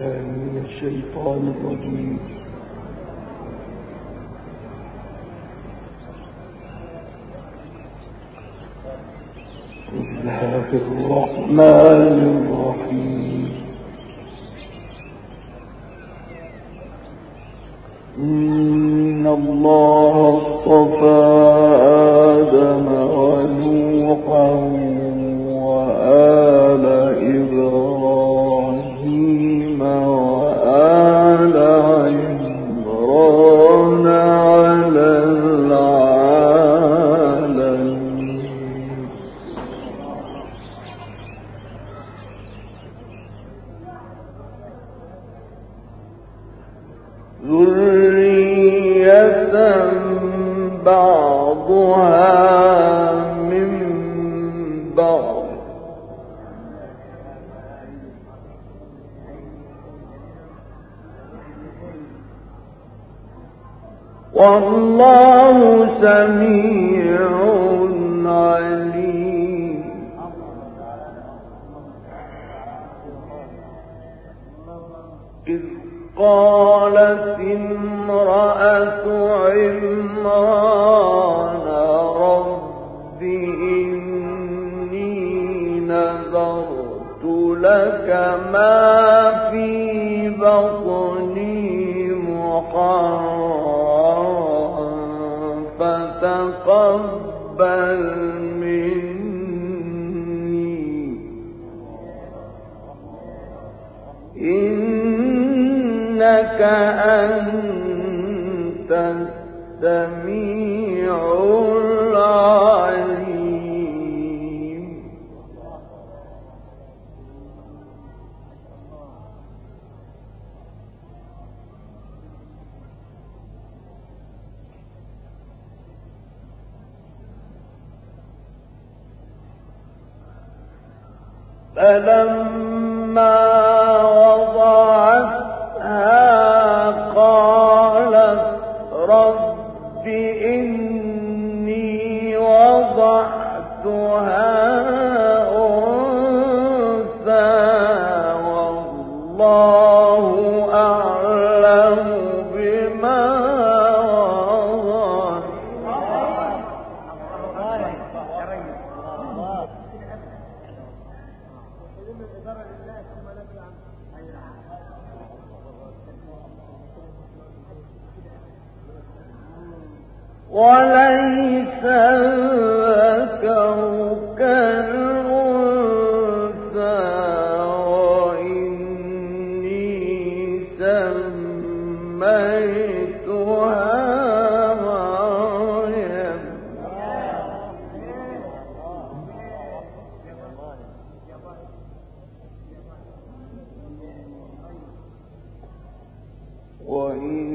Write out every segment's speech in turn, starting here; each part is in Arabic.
من الشيطان الرجيم. الله الرحمن الرحيم. إن الله تقبل مني. إنك أنت السميع وإن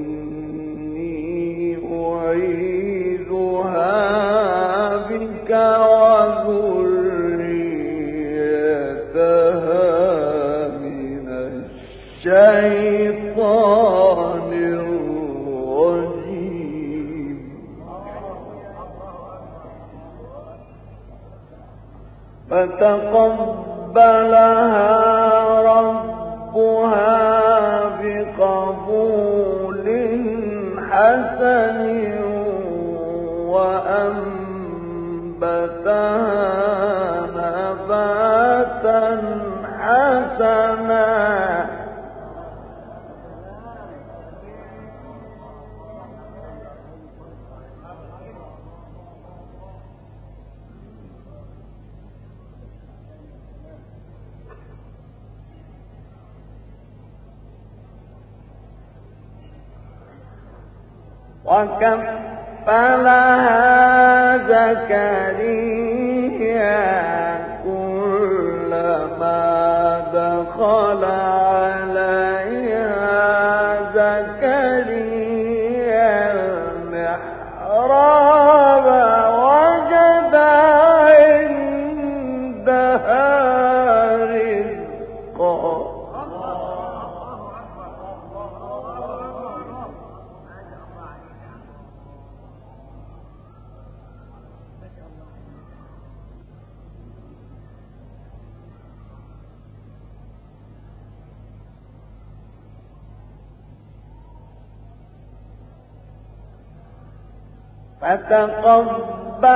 فتقبلها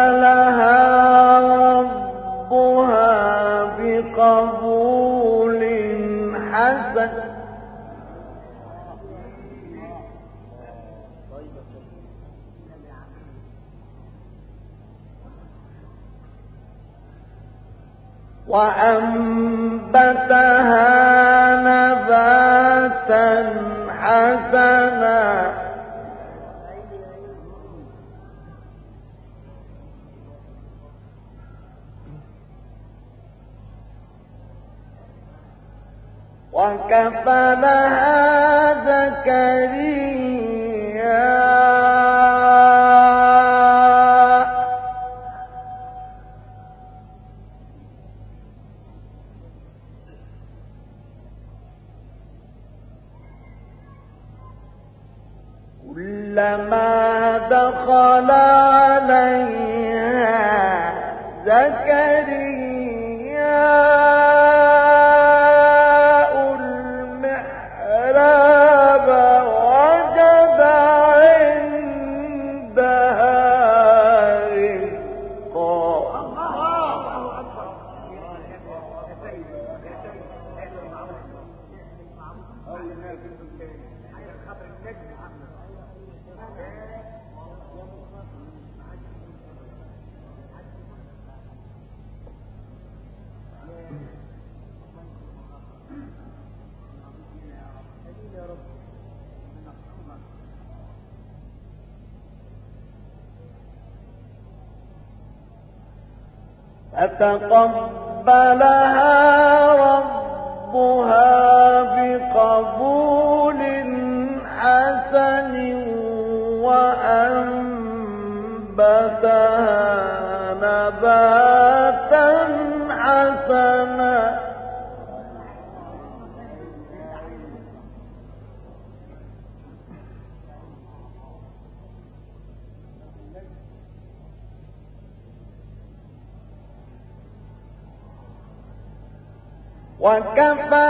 ربها بقبول حسن. وأنبتها نباتا حسنا. فتقبلها وكفى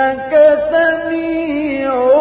إنك سميع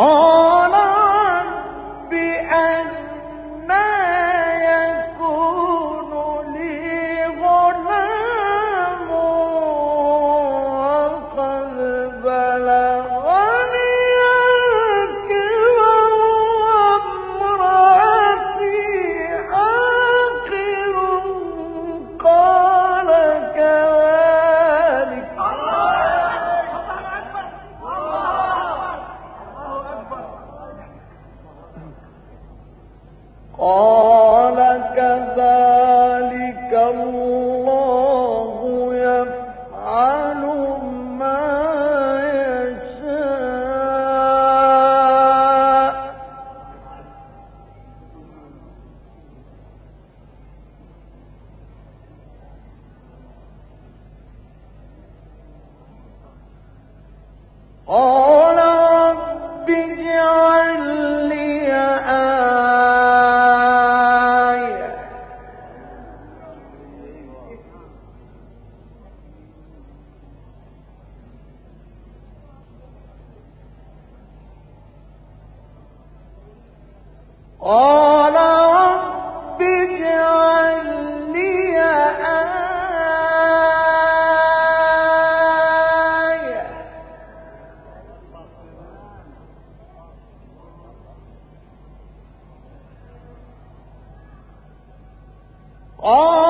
all All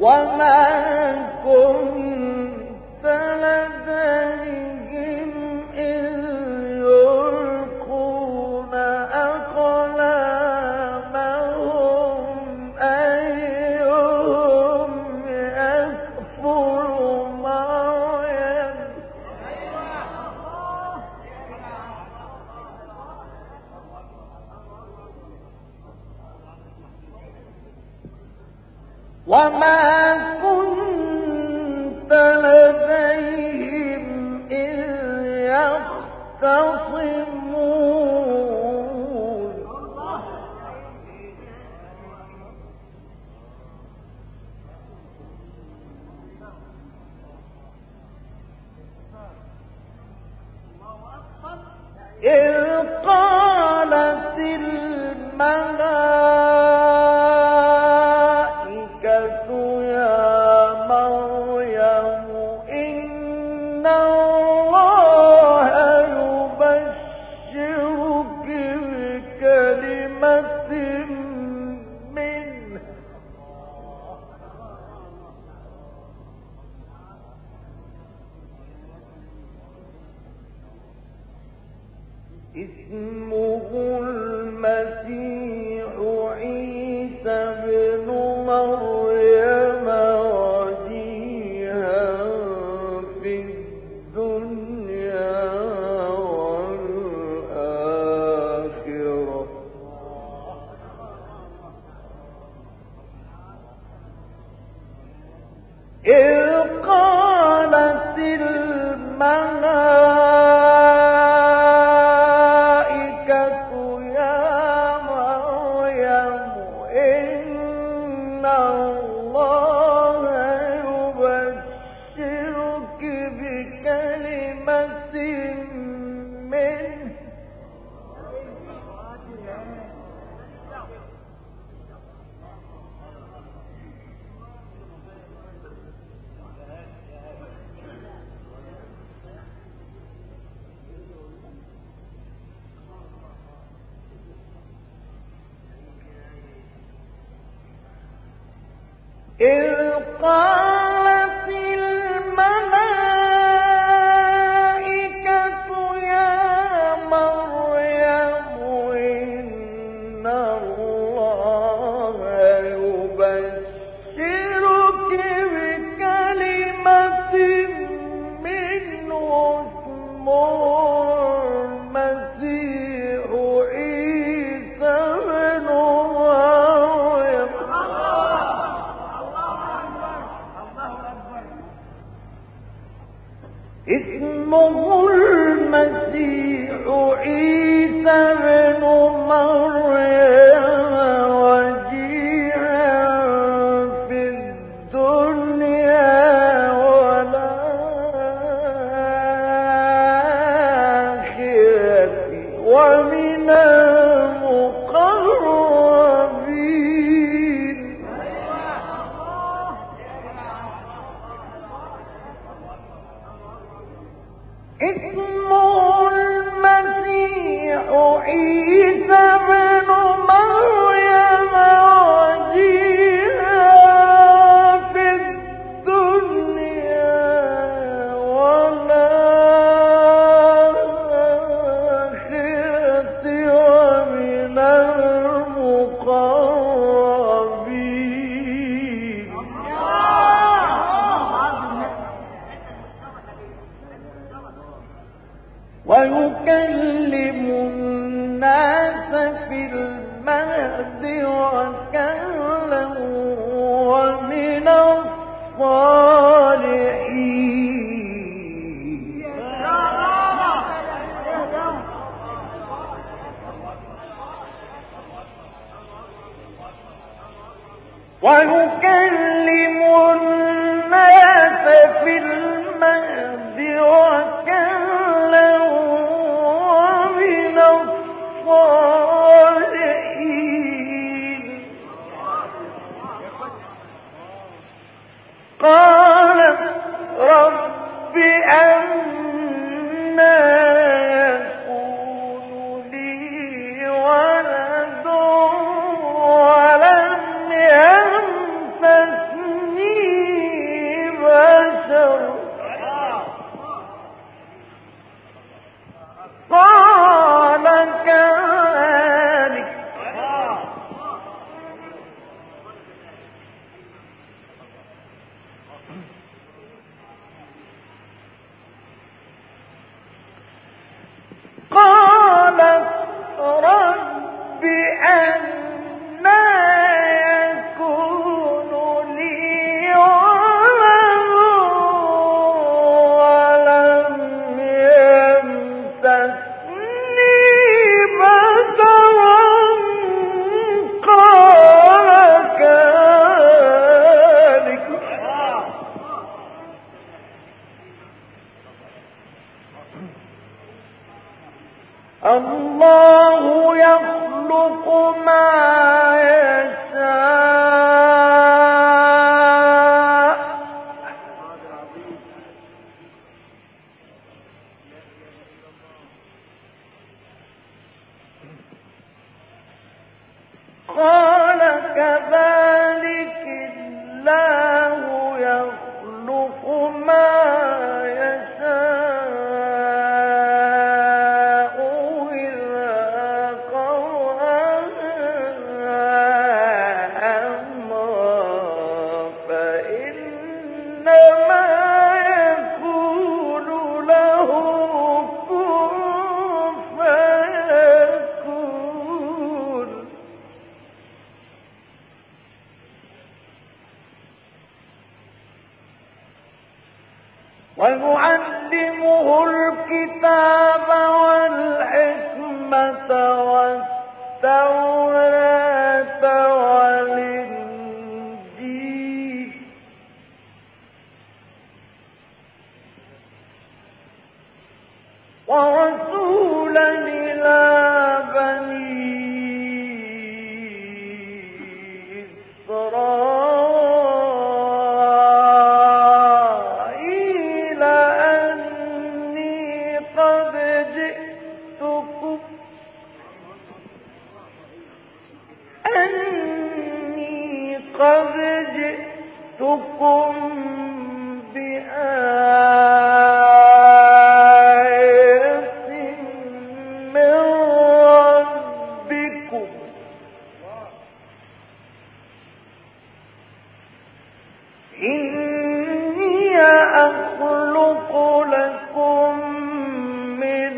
وما كنت لديهم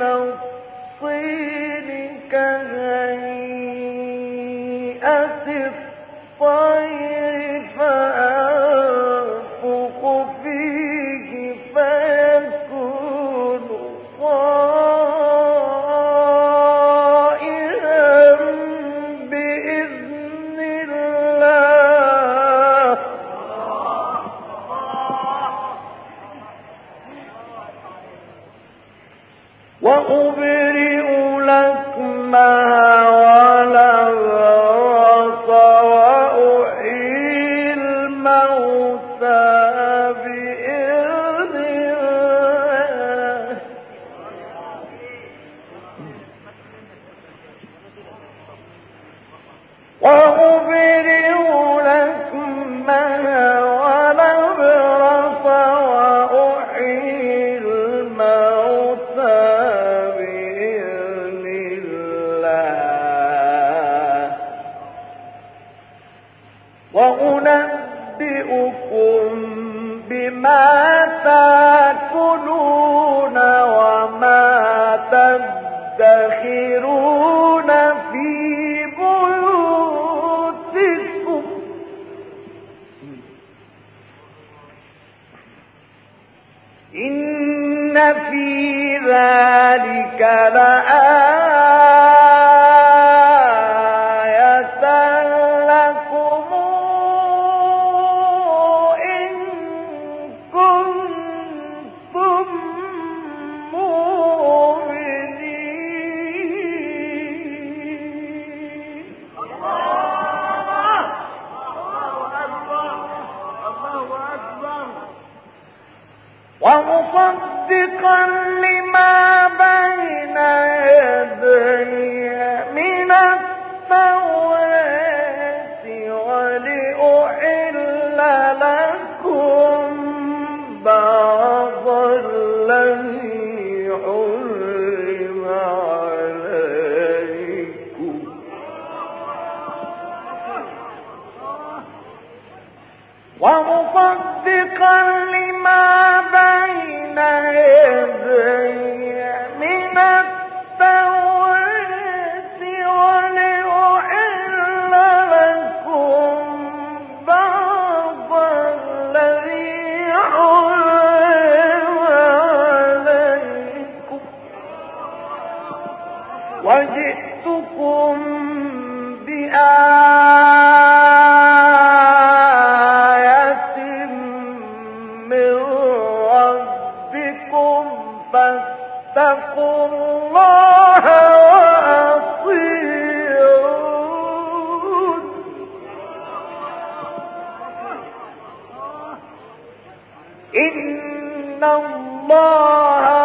الطين كهيعص إن الله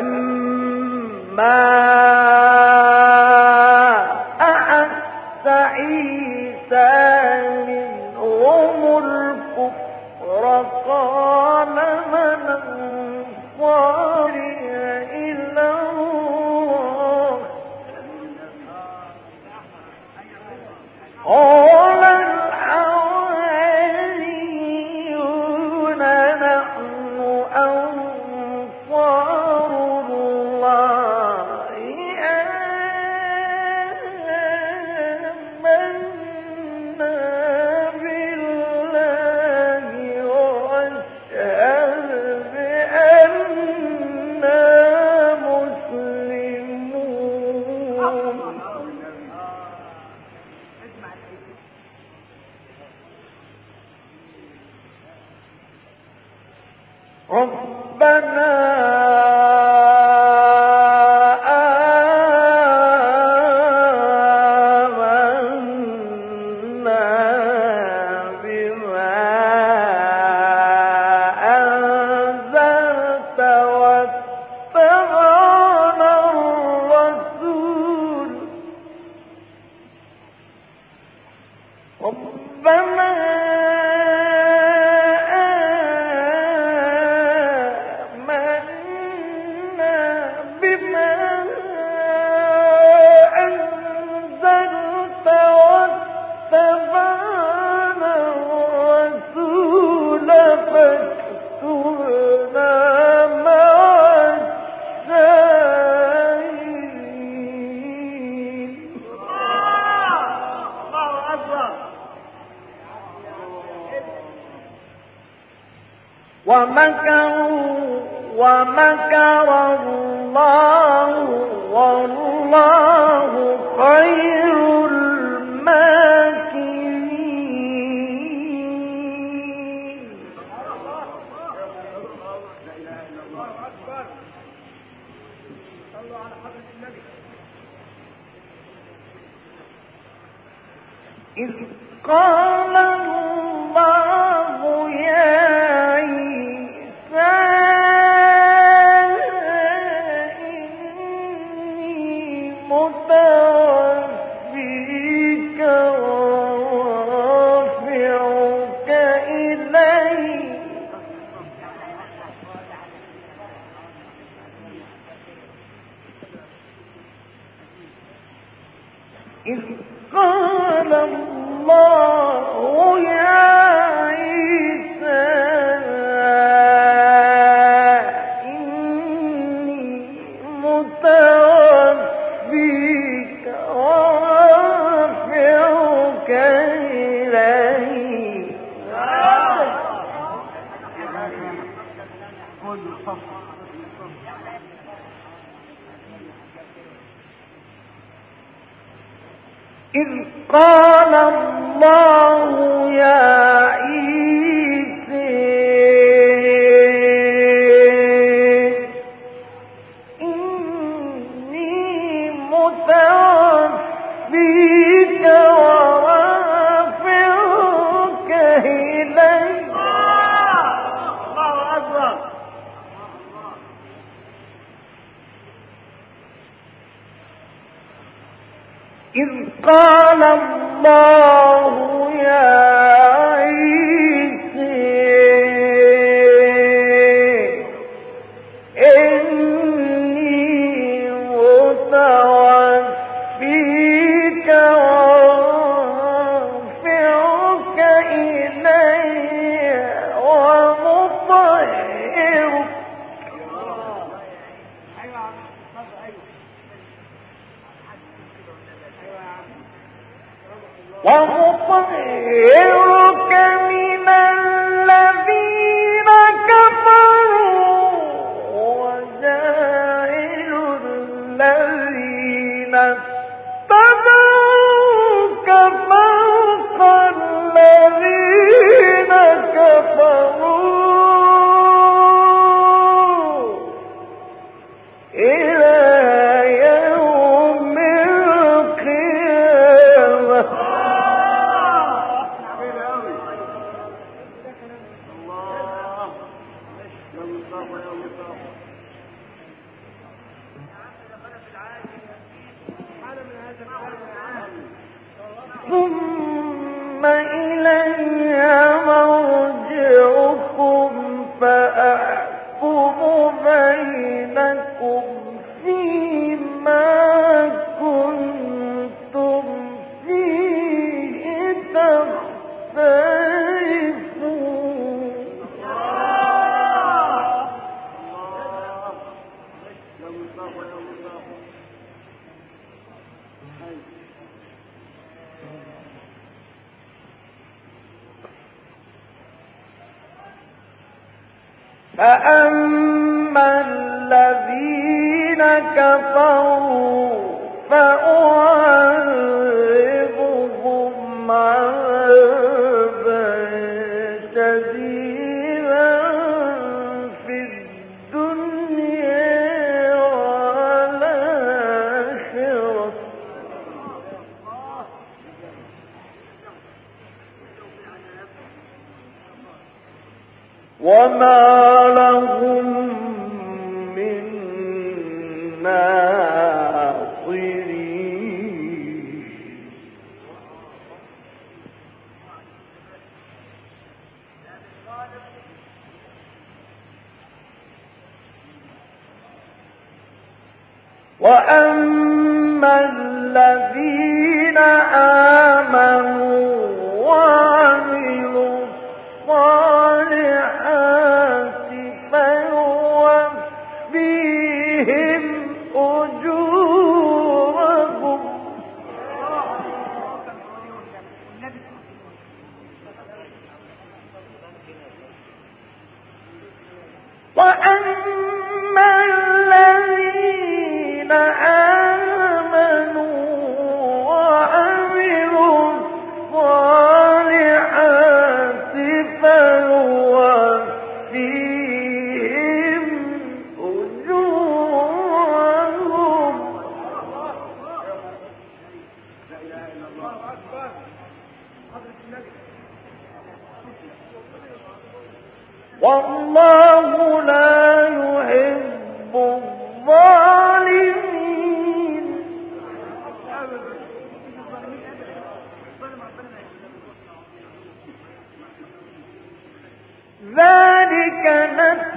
فلما ومطهرك والله لا يحب الظالمين. ذلك نت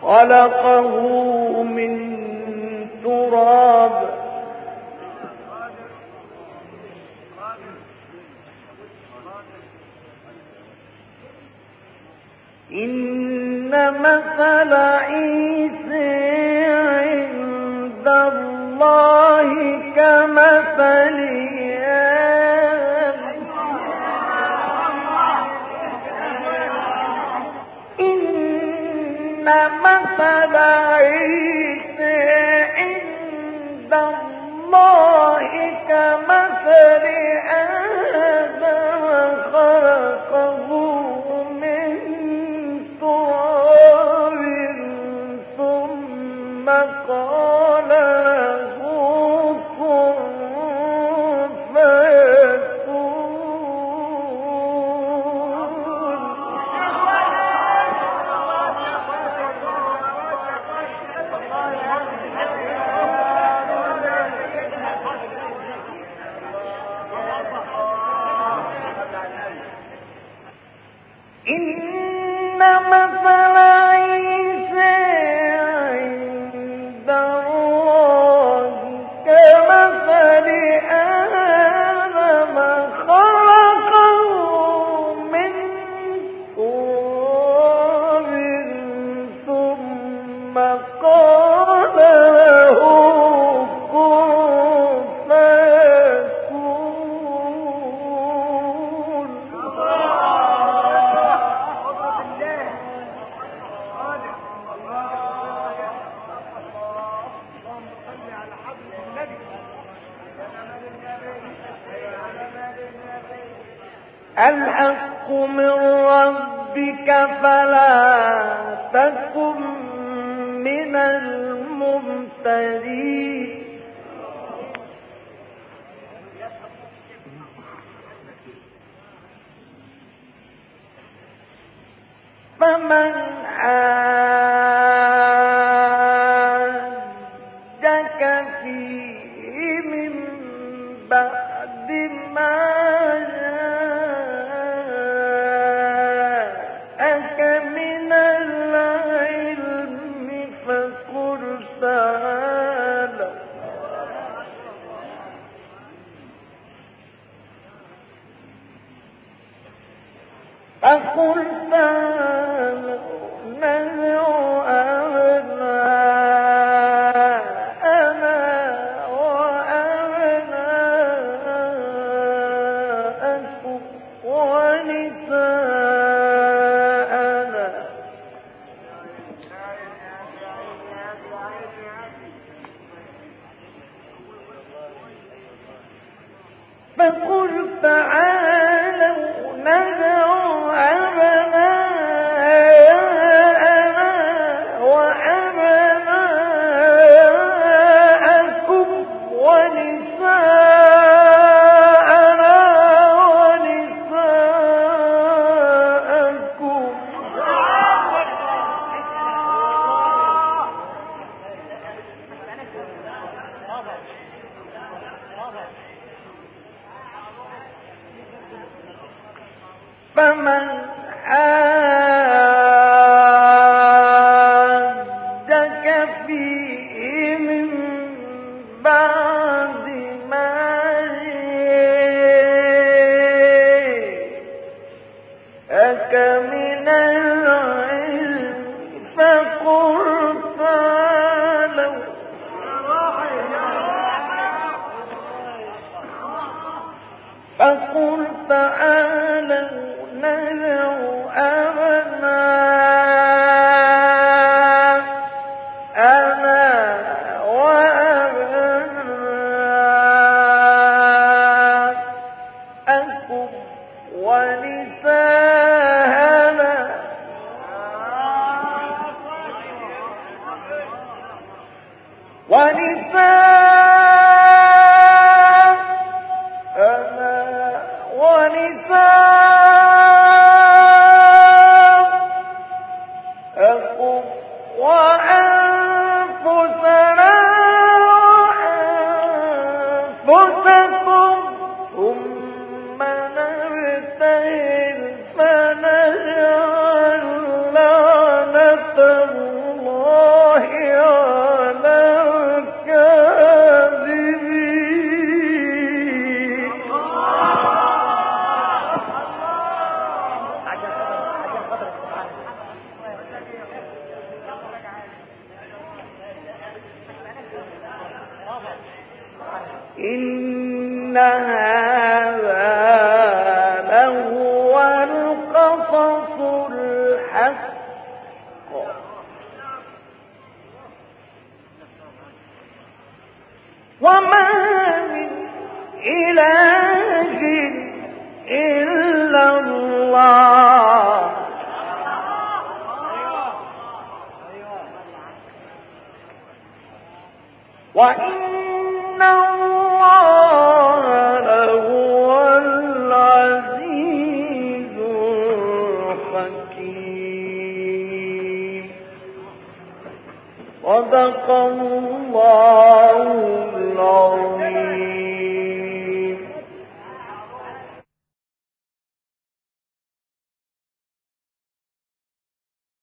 خلقه من تراب. إن مثل عيسى عند الله كمثل الله كمثل آدم خلق صدق الله